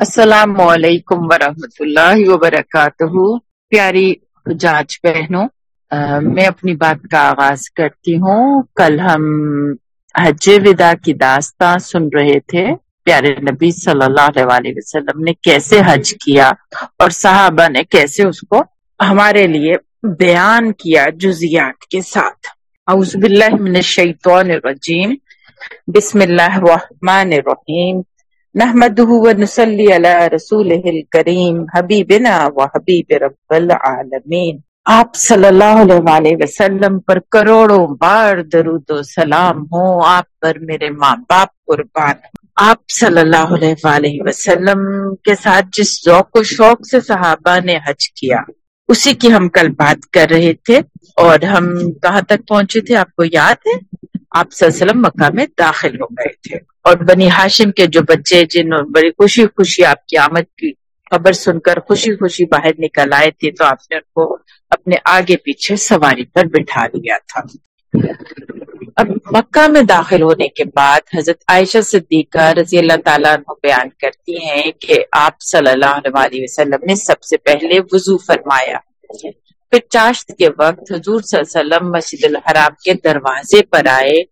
السلام علیکم ورحمۃ اللہ وبرکاتہ پیاری جاج بہنوں میں اپنی بات کا آغاز کرتی ہوں۔ کل ہم حج ودا کی داستان سن رہے تھے۔ پیارے نبی صلی اللہ علیہ وسلم نے کیسے حج کیا اور صحابہ نے کیسے اس کو ہمارے لیے بیان کیا جزیات کے ساتھ۔ اعوذ باللہ من الشیطان الرجیم۔ بسم اللہ الرحمن الرحیم۔ نحمده ونسلی علی رسوله الکریم حبیبنا و حبیب رب العالمین آپ صلی اللہ علیہ وآلہ وسلم پر کروڑوں بار درود و سلام ہو، آپ پر میرے ماں باپ قربان. آپ صلی اللہ علیہ وآلہ وسلم کے ساتھ جس ذوق و شوق سے صحابہ نے حج کیا، اسی کی ہم کل بات کر رہے تھے اور ہم کہاں تک پہنچے تھے، آپ کو یاد ہے؟ آپ صلی اللہ علیہ وسلم مکہ میں داخل ہو گئے تھے۔ اور بنی ہاشم کے جو بچے جن بڑی خوشی خوشی آپ کی آمد کی خبر سن کر خوشی خوشی باہر نکل آئے تھے تو آپ نے ان کو اپنے آگے پیچھے سواری پر بٹھا لیا تھا۔ اب مکہ میں داخل ہونے کے بعد حضرت عائشہ صدیقہ رضی اللہ تعالیٰ عنہ بیان کرتی ہیں کہ آپ صلی اللہ علیہ وسلم نے سب سے پہلے وضو فرمایا۔ پھر چاشت کے وقت حضور صلی اللہ علیہ وسلم مسجد الحرام کے دروازے پر آئے۔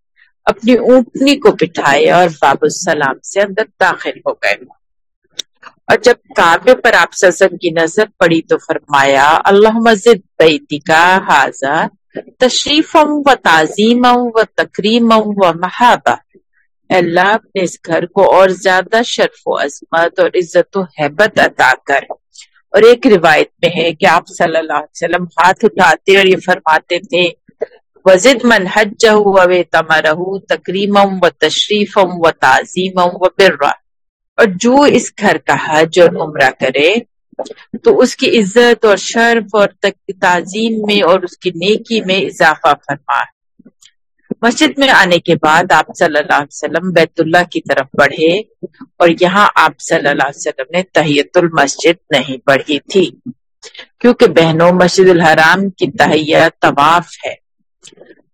اپنی اونٹنی کو بٹھائے اور باب السلام سے اندر داخل ہو گئے۔ اور جب کعبے پر آپ سسم کی نظر پڑی تو فرمایا اللہ مزد بیتی کا حاضر تشریف و تعظیم و تقریم و محابہ اللہ، اپنے اس گھر کو اور زیادہ شرف و عظمت اور عزت و حیبت عطا کر۔ اور ایک روایت میں ہے کہ آپ صلی اللہ علیہ وسلم ہاتھ اٹھاتے اور یہ فرماتے تھے وزد من حج و تمرہ تکریم و تشریف و تعظیم و برا اور جو اس گھر کا حج اور عمرہ کرے، تو اس کی عزت اور شرف اور تعظیم میں اور اس کی نیکی میں اضافہ فرما۔ مسجد میں آنے کے بعد آپ صلی اللہ علیہ وسلم بیت اللہ کی طرف بڑھے اور یہاں آپ صلی اللہ علیہ وسلم نے تحیت المسجد نہیں پڑھی تھی، کیونکہ بہنوں مسجد الحرام کی تحیہ طواف ہے۔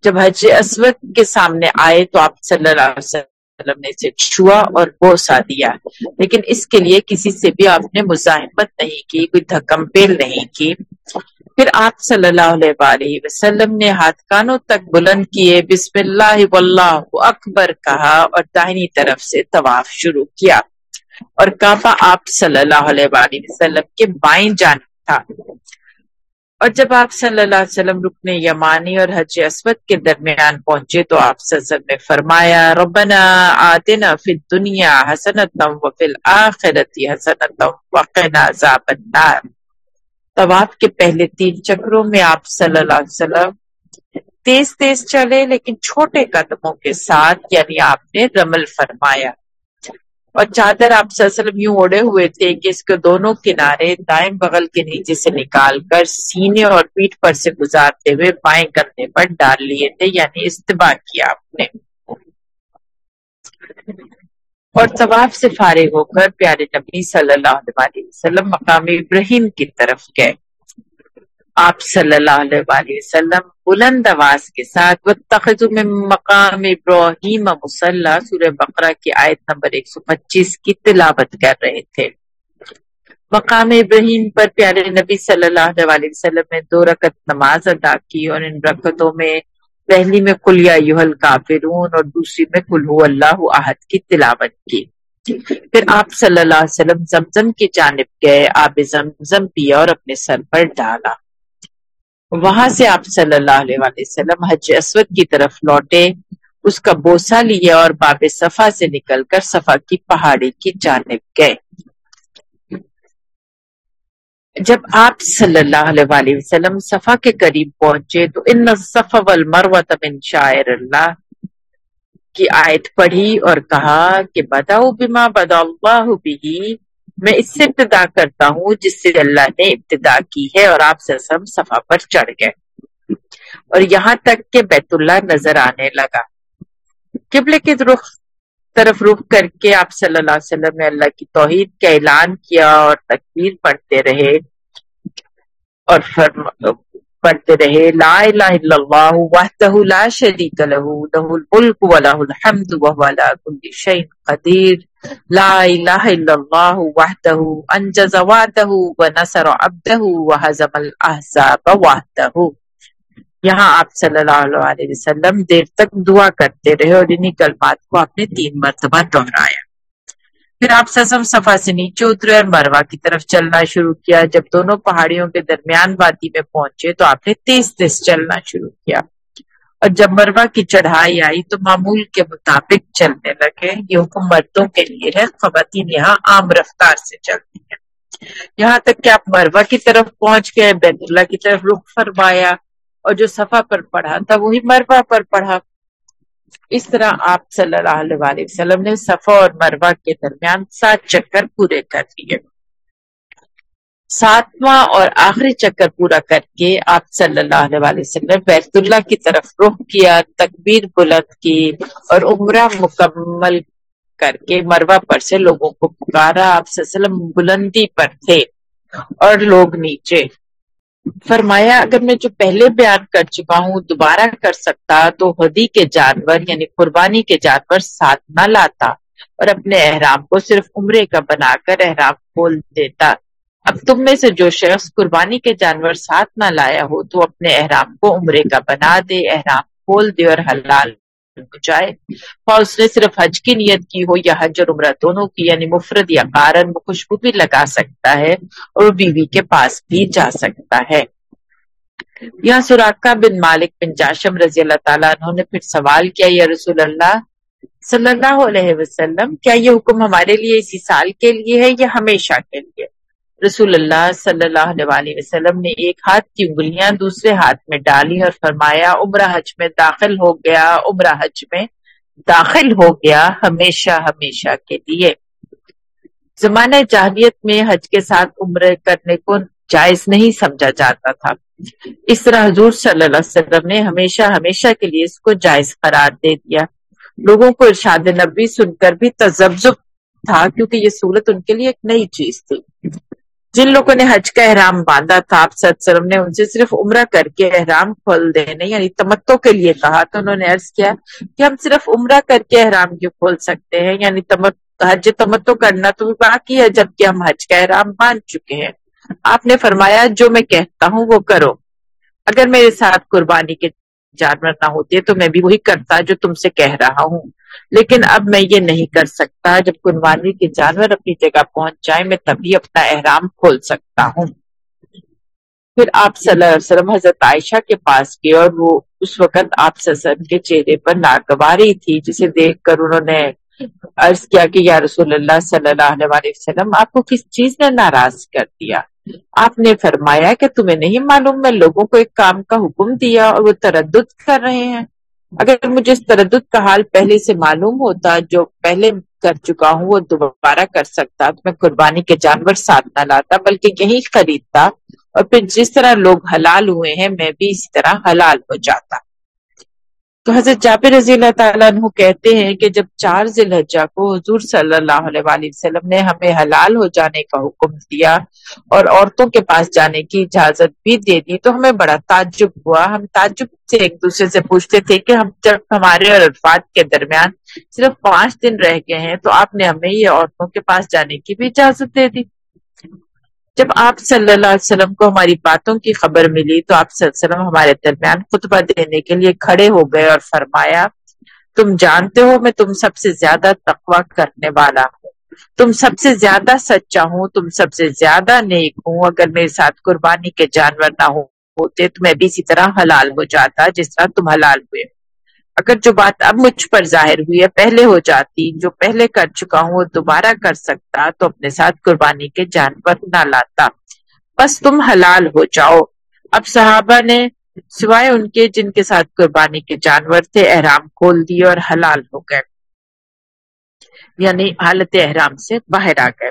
جب حج اسود کے سامنے آئے تو آپ صلی اللہ علیہ وسلم نے اسے چھوا اور بوسا دیا۔ لیکن اس کے لیے کسی سے بھی آپ نے مزاحمت نہیں کی، کوئی دھکم پیل نہیں کی۔ پھر آپ صلی اللہ علیہ وآلہ وسلم نے ہاتھ کانوں تک بلند کیے، بسم اللہ واللہ اکبر کہا اور دائنی طرف سے طواف شروع کیا۔ اور کعبہ آپ صلی اللہ علیہ وآلہ وسلم کے بائیں جانب تھا۔ اور جب آپ صلی اللہ علیہ وسلم رکن یمانی اور حج اسود کے درمیان پہنچے تو آپ سزم نے فرمایا، ربنا آتنا فی الدنیا حسنتا وفی الاخرت حسنتا وقنا عذاب النار۔ طواف کے پہلے تین چکروں میں آپ صلی اللہ علیہ وسلم تیز تیز چلے، لیکن چھوٹے قدموں کے ساتھ یعنی آپ نے رمل فرمایا۔ اور چادر آپ صلی اللہ علیہ وسلم یوں اڑے ہوئے تھے کہ اس کے دونوں کنارے دائیں بغل کے نیچے سے نکال کر سینے اور پیٹ پر سے گزارتے ہوئے بائیں کرنے پر ڈال لیے تھے یعنی استباع کیا آپ نے۔ اور طواف سے فارغ ہو کر پیارے نبی صلی اللہ علیہ وسلم مقام ابراہیم کی طرف گئے۔ آپ صلی اللہ علیہ وآلہ وسلم بلند آواز کے ساتھ میں مقام ابراہیم مسلح سورہ بقرہ کی آیت نمبر 125 کی تلاوت کر رہے تھے۔ مقام ابراہیم پر پیارے نبی صلی اللہ علیہ وسلم نے دو رکعت نماز ادا کی اور ان رکعتوں میں پہلی میں کلیا یوہل کافرون اور دوسری میں کلو اللہ احد کی تلاوت کی۔ پھر آپ صلی اللہ علیہ وسلم زمزم کی جانب گئے، آب زمزم پیا اور اپنے سر پر ڈالا۔ وہاں سے آپ صلی اللہ علیہ وسلم حج اسود کی طرف لوٹے، اس کا بوسا لیا اور باب صفا سے نکل کر صفا کی پہاڑی کی جانب گئے۔ جب آپ صلی اللہ علیہ وسلم صفا کے قریب پہنچے تو ان والمروت من شاعر اللہ کی آیت پڑھی اور کہا کہ بداؤ بما بدا اللہ بھی میں اس سے ابتدا کرتا ہوں، جس سے اللہ نے ابتدا کی ہے اور آپ سے صفا پر چڑھ گئے۔ اور یہاں تک کہ بیت اللہ نظر آنے لگا۔ قبلے کے رخ طرف رخ کر کے آپ صلی اللہ علیہ وسلم نے اللہ کی توحید کا اعلان کیا اور تکبیر پڑھتے رہے اور پڑھتے رہے، لا الہ الا اللہ وحدہ لا شریک له له الملک و الحمد و هو على كل شيء قدیر۔ لا الہ الا اللہ وحدہ انجز وعدہ ونصر عبدہ وحزم الاحزاب وحدہ یہاں آپ صلی اللہ علیہ وسلم دیر تک دعا کرتے رہے اور انہی کلمات کو آپ نے تین مرتبہ دہرایا۔ پھر آپ سسم صفا سے نیچے اترے اور مروا کی طرف چلنا شروع کیا۔ جب دونوں پہاڑیوں کے درمیان وادی میں پہنچے تو آپ نے تیز تیز چلنا شروع کیا۔ اور جب مروا کی چڑھائی آئی تو معمول کے مطابق چلنے لگے۔ یہ حکم مردوں کے لیے ہے، خواتین یہاں عام رفتار سے چلتی ہیں۔ یہاں تک کہ آپ مروا کی طرف پہنچ گئے بیت اللہ کی طرف رخ فرمایا اور جو صفا پر پڑھا تھا وہی مروا پر پڑھا۔ اس طرح آپ صلی اللہ علیہ وسلم نے صفا اور مروا کے درمیان سات چکر پورے کر دیے۔ ساتواں اور آخری چکر پورا کر کے آپ صلی اللہ علیہ وسلم بیت اللہ کی طرف رخ کیا، تکبیر بلند کی اور عمرہ مکمل کر کے مروا پر سے لوگوں کو پکارا۔ آپ صلی اللہ علیہ وسلم بلندی پر تھے اور لوگ نیچے۔ فرمایا، اگر میں جو پہلے بیان کر چکا ہوں دوبارہ کر سکتا تو ہدی کے جانور یعنی قربانی کے جانور ساتھ نہ لاتا اور اپنے احرام کو صرف عمرے کا بنا کر احرام کھول دیتا۔ اب تم میں سے جو شخص قربانی کے جانور ساتھ نہ لایا ہو، تو اپنے احرام کو عمرے کا بنا دے، احرام کھول دے اور حلال جائے۔ اور اس نے صرف حج کی نیت کی ہو، یا حج اور عمرہ دونوں کی یعنی مفرد یا قارن خوشبو بھی لگا سکتا ہے اور بیوی کے پاس بھی جا سکتا ہے۔ یہاں سوراخا بن مالک بن جاشم رضی اللہ تعالیٰ انہوں نے پھر سوال کیا، یا رسول اللہ صلی اللہ علیہ وسلم، کیا یہ حکم ہمارے لیے اسی سال کے لیے ہے یا ہمیشہ کے لیے؟ رسول اللہ صلی اللہ علیہ وسلم نے ایک ہاتھ کی انگلیاں دوسرے ہاتھ میں ڈالی اور فرمایا، عمرہ حج میں داخل ہو گیا، عمرہ حج میں داخل ہو گیا ہمیشہ ہمیشہ کے لیے۔ زمانہ جاہلیت میں حج کے ساتھ عمرے کرنے کو جائز نہیں سمجھا جاتا تھا۔ اس طرح حضور صلی اللہ علیہ وسلم نے ہمیشہ ہمیشہ کے لیے اس کو جائز قرار دے دیا۔ لوگوں کو ارشاد نبی سن کر بھی تجزب تھا کیونکہ یہ سہولت ان کے لیے ایک نئی چیز تھی۔ جن لوگوں نے حج کا احرام باندھا تھا، آپ وسلم نے ان سے صرف عمرہ کر کے احرام کھول دینے یعنی تمتوں کے لیے کہا، تو انہوں نے عرض کیا کہ ہم صرف عمرہ کر کے احرام کیوں کھول سکتے ہیں؟ یعنی حج تمتو کرنا تو باقی ہے، جبکہ ہم حج کا احرام باندھ چکے ہیں۔ آپ نے فرمایا، جو میں کہتا ہوں وہ کرو۔ اگر میرے ساتھ قربانی کے جانور نہ ہوتے تو میں بھی وہی کرتا جو تم سے کہہ رہا ہوں۔ لیکن اب میں یہ نہیں کر سکتا جب قربانی کے جانور اپنی جگہ پہنچ جائیں، میں تبھی اپنا احرام کھول سکتا ہوں۔ پھر آپ صلی اللہ علیہ وسلم، حضرت عائشہ کے پاس گئے اور وہ اس وقت آپ سسن کے چہرے پر ناگواری تھی، جسے دیکھ کر انہوں نے عرض کیا کہ یا رسول اللہ صلی اللہ علیہ وسلم، آپ کو کس چیز نے ناراض کر دیا؟ آپ نے فرمایا کہ تمہیں نہیں معلوم، میں لوگوں کو ایک کام کا حکم دیا اور وہ تردد کر رہے ہیں۔ اگر مجھے اس تردد کا حال پہلے سے معلوم ہوتا، جو پہلے کر چکا ہوں، وہ دوبارہ کر سکتا۔ تو میں قربانی کے جانور ساتھ نہ لاتا، بلکہ یہی خریدتا۔ اور پھر جس طرح لوگ حلال ہوئے ہیں، میں بھی اسی طرح حلال ہو جاتا۔ تو حضرت جابر رضی اللہ تعالیٰ عنہ کہتے ہیں کہ جب چار ذی الحجہ کو حضور صلی اللہ علیہ وآلہ وسلم نے ہمیں حلال ہو جانے کا حکم دیا اور عورتوں کے پاس جانے کی اجازت بھی دے دی تو ہمیں بڑا تعجب ہوا۔ ہم تعجب سے ایک دوسرے سے پوچھتے تھے کہ ہم جب ہمارے اور الفاظ کے درمیان صرف پانچ دن رہ گئے ہیں تو آپ نے ہمیں یہ عورتوں کے پاس جانے کی بھی اجازت دے دی۔ جب آپ صلی اللہ علیہ وسلم کو ہماری باتوں کی خبر ملی تو آپ صلی اللہ علیہ وسلم ہمارے درمیان خطبہ دینے کے لیے کھڑے ہو گئے اور فرمایا، تم جانتے ہو میں تم سب سے زیادہ تقوی کرنے والا ہوں۔ تم سب سے زیادہ سچا ہوں، تم سب سے زیادہ نیک ہوں۔ اگر میرے ساتھ قربانی کے جانور نہ ہوتے تو میں بھی اسی طرح حلال ہو جاتا، جس طرح تم حلال ہوئے اگر جو بات اب مجھ پر ظاہر ہوئی ہے، پہلے ہو جاتی، جو پہلے کر چکا ہوں، وہ دوبارہ کر سکتا، تو اپنے ساتھ قربانی کے جانور نہ لاتا۔ بس تم حلال ہو جاؤ۔ اب صحابہ نے سوائے ان کے، جن کے ساتھ قربانی کے جانور تھے، احرام کھول دیے اور حلال ہو گئے۔ یعنی حالت احرام سے باہر آ گئے۔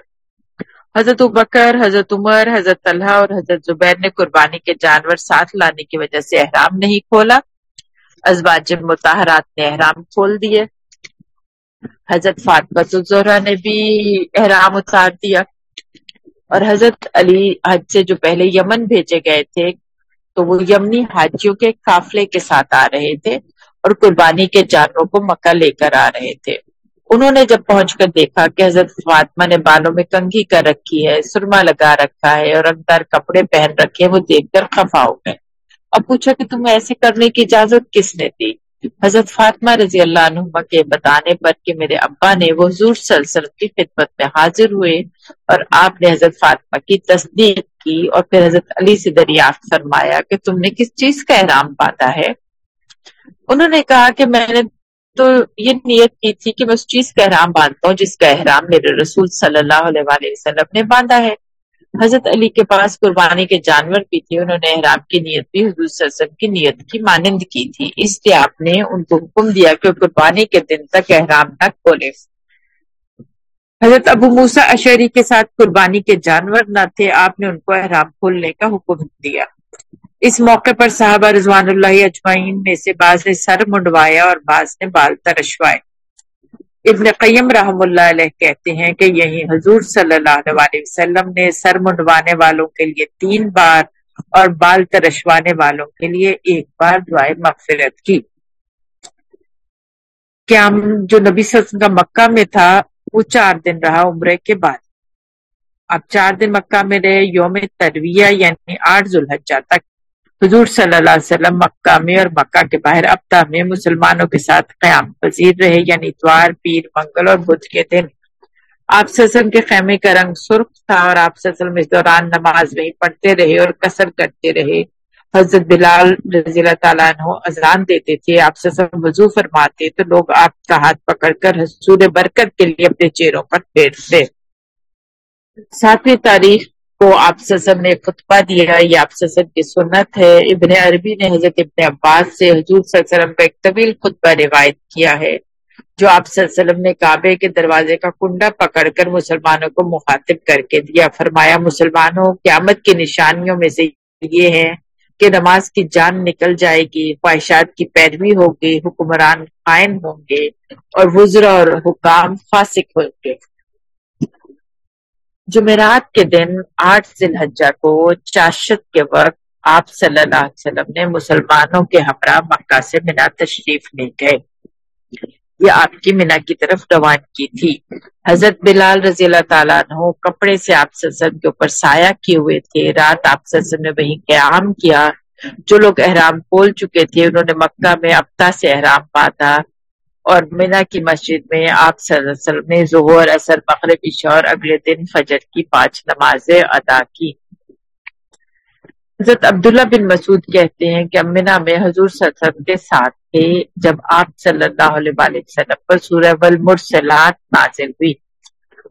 حضرت بکر حضرت عمر، حضرت طلحہ اور حضرت زبیر نے قربانی کے جانور ساتھ لانے کی وجہ سے احرام نہیں کھولا۔ ازواج متحرات نے احرام کھول دیے۔ حضرت فاطمہ الزہرا نے بھی احرام اتار دیا۔ اور حضرت علی حج سے جو پہلے یمن بھیجے گئے تھے، تو وہ یمنی حاجیوں کے قافلے کے ساتھ آ رہے تھے اور قربانی کے جانوروں کو مکہ لے کر آ رہے تھے۔ انہوں نے جب پہنچ کر دیکھا کہ حضرت فاطمہ نے بالوں میں کنگھی کر رکھی ہے، سرما لگا رکھا ہے اور رنگدار کپڑے پہن رکھے، وہ دیکھ کر خفا ہو گئے۔ اب پوچھا کہ تمہیں ایسے کرنے کی اجازت کس نے دی؟ حضرت فاطمہ رضی اللہ عنہ کے بتانے پر کہ میرے ابا نے وہ حضور صلی اللہ علیہ وسلم کی خدمت میں حاضر ہوئے اور آپ نے حضرت فاطمہ کی تصدیق کی اور پھر حضرت علی سے دریافت فرمایا کہ تم نے کس چیز کا احرام باندھا ہے؟ انہوں نے کہا کہ میں نے تو یہ نیت کی تھی کہ میں اس چیز کا احرام باندھتا ہوں جس کا احرام میرے رسول صلی اللہ علیہ وسلم نے باندھا ہے۔ حضرت علی کے پاس قربانی کے جانور بھی تھے، انہوں نے احرام کی نیت بھی، حضور صلی اللہ علیہ وسلم کی نیت کی مانند کی تھی۔ اس لیے آپ نے ان کو حکم دیا کہ قربانی کے دن تک احرام نہ کھولے حضرت ابو موسا اشری کے ساتھ قربانی کے جانور نہ تھے، آپ نے ان کو احرام کھولنے کا حکم دیا۔ اس موقع پر صحابہ رضوان اللہ اجمعین میں سے بعض نے سر منڈوایا اور بعض نے بال ترشوائے۔ ابن قیم رحم اللہ علیہ کہتے ہیں کہ یہی حضور صلی اللہ علیہ وسلم نے سر منڈوانے والوں کے لیے تین بار اور بال ترشوانے والوں کے لیے ایک بار دعائیں مغفرت کی۔ قیام جو نبی صلی اللہ علیہ وسلم کا مکہ میں تھا، وہ چار دن رہا عمرے کے بعد۔ اب چار دن مکہ میں رہے، یوم ترویہ یعنی آٹھ ذوالحجہ تک۔ حضور صلی اللہ علیہ وسلم مکہ میں اور مکہ کے باہر ابتا میں مسلمانوں کے ساتھ قیام پذیر رہے یعنی اتوار، پیر، منگل اور بدھ کے دن۔ آپ کے خیمے کا رنگ سرخ تھا اور آپ اس دوران نماز وہی پڑھتے رہے اور کثر کرتے رہے۔ حضرت بلال رضی اللہ تعالیٰ عنہ اذان دیتے تھے، آپ سسلم وضو فرماتے تو لوگ آپ کا ہاتھ پکڑ کر حضور برکت کے لیے اپنے چہروں پر پھیرتے ساتویں تاریخ کو آپ نے خطبہ دیا، یہ آپ کی سنت ہے۔ ابن عربی نے حضرت ابن عباس سے حضور صلی اللہ علیہ وسلم کا ایک طویل خطبہ روایت کیا ہے، جو آپ صلی اللہ علیہ وسلم نے کعبے کے دروازے کا کنڈا پکڑ کر مسلمانوں کو مخاطب کر کے دیا۔ فرمایا، مسلمانوں، قیامت کی نشانیوں میں سے یہ ہے کہ نماز کی جان نکل جائے گی، خواہشات کی پیروی ہوگی، حکمران قائم ہوں گے اور وزرا اور حکام فاسق ہوں گے۔ جمعرات کے دن آٹھ ذی کو چاشت کے وقت آپ صلی اللہ علیہ وسلم نے مسلمانوں کے ہمراہ مکہ سے منا تشریف لے گئے۔ یہ آپ کی منا کی طرف روان کی تھی۔ حضرت بلال رضی اللہ تعالیٰ عنہ کپڑے سے آپ سزم کے اوپر سایہ کیے ہوئے تھے۔ رات آپ سزم نے وہیں قیام کیا۔ جو لوگ احرام کھول چکے تھے، انہوں نے مکہ میں ابتا سے احرام پاتا۔ اور مینا کی مسجد میں آپ صلی اللہ علیہ وسلم نے ظہور اثر مغرب، عشاء اور اگلے دن فجر کی پانچ نمازیں ادا کی۔ حضرت عبداللہ بن مسعود کہتے ہیں کہ امنا میں حضور صلی اللہ علیہ وسلم کے ساتھ تھے جب آپ صلی اللہ علیہ وسلم پر سورہ والمرسلات نازل ہوئی۔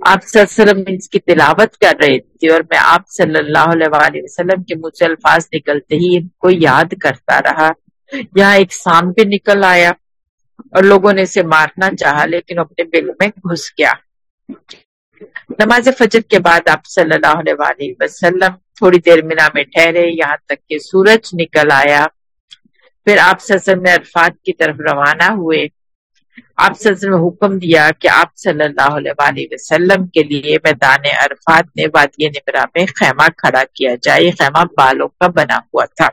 آپ صلی اللہ علیہ وسلم اس کی تلاوت کر رہے تھے اور میں آپ صلی اللہ علیہ وسلم کے مجھ سے الفاظ نکلتے ہی ان کو یاد کرتا رہا۔ یہاں ایک سام بھی نکل آیا۔ اور لوگوں نے اسے مارنا چاہا، لیکن اپنے بل میں گھس گیا۔ نماز فجر کے بعد آپ صلی اللہ علیہ وسلم تھوڑی دیر مینا میں ٹھہرے، یہاں تک کہ سورج نکل آیا۔ پھر آپ سسر میں عرفات کی طرف روانہ ہوئے۔ آپ سسر میں حکم دیا کہ آپ صلی اللہ علیہ وسلم کے لیے میدان عرفات نے وادی نبرا میں خیمہ کھڑا کیا جائے۔ خیمہ بالوں کا بنا ہوا تھا۔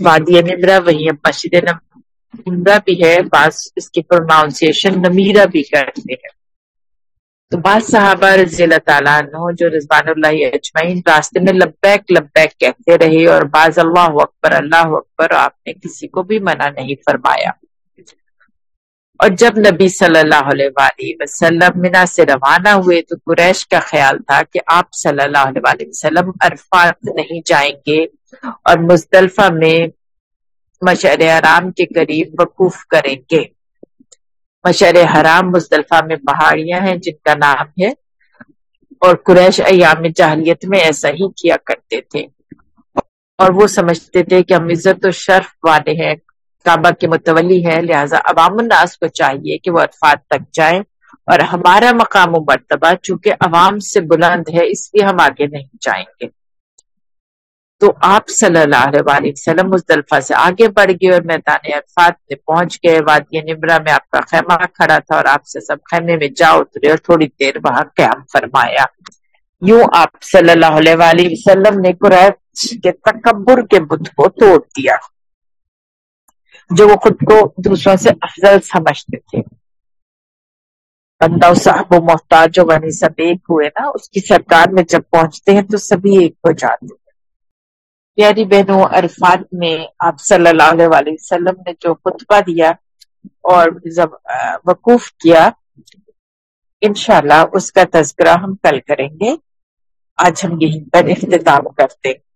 وادی نبرا وہی مسجد عمدہ بھی ہے، بعض اس کی پروناؤنسیشن نمیرہ بھی کرتے ہیں۔ تو بعض صحابہ رضی اللہ تعالیٰ عنہ جو رضوان اللہ اجمعین راستے میں لبیک لبیک کہتے رہے اور بعض اللہ اکبر اللہ اکبر، آپ نے کسی کو بھی منع نہیں فرمایا۔ اور جب نبی صلی اللہ علیہ وآلہ وسلم منا سے روانہ ہوئے تو قریش کا خیال تھا کہ آپ صلی اللہ علیہ وسلم عرفات نہیں جائیں گے اور مزدلفہ میں مشعر حرام کے قریب وقوف کریں گے۔ مشعر حرام مصطلفہ میں پہاڑیاں ہیں جن کا نام ہے۔ اور قریش ایام جاہلیت میں ایسا ہی کیا کرتے تھے۔ اور وہ سمجھتے تھے کہ ہم عزت و شرف والے ہیں، کعبہ کے متولی ہے لہٰذا عوام الناس کو چاہیے کہ وہ اطفال تک جائیں۔ اور ہمارا مقام و مرتبہ، چونکہ عوام سے بلند ہے، اس لیے ہم آگے نہیں جائیں گے۔ تو آپ صلی اللہ علیہ وسلم مزدلفہ سے آگے بڑھ گئے اور میدان عرفات میں پہنچ گئے۔ وادی نمرہ میں آپ کا خیمہ کھڑا تھا اور آپ سے سب خیمے میں جا اترے اور تھوڑی دیر وہاں قیام فرمایا۔ یوں آپ صلی اللہ علیہ وسلم نے قریش کے تکبر کے بدھ کو توڑ دیا، جو وہ خود کو دوسروں سے افضل سمجھتے تھے۔ بندہ صاحب و محتاج و غنی سب ایک ہوئے نا، اس کی سرکار میں جب پہنچتے ہیں تو سبھی ایک ہو جاتے ہیں۔ پیاری بہنوں عرفات میں آپ صلی اللہ علیہ وسلم نے جو خطبہ دیا اور وقوف کیا، انشاءاللہ اس کا تذکرہ ہم کل کریں گے۔ آج ہم یہیں پر اختتام کرتے ہیں۔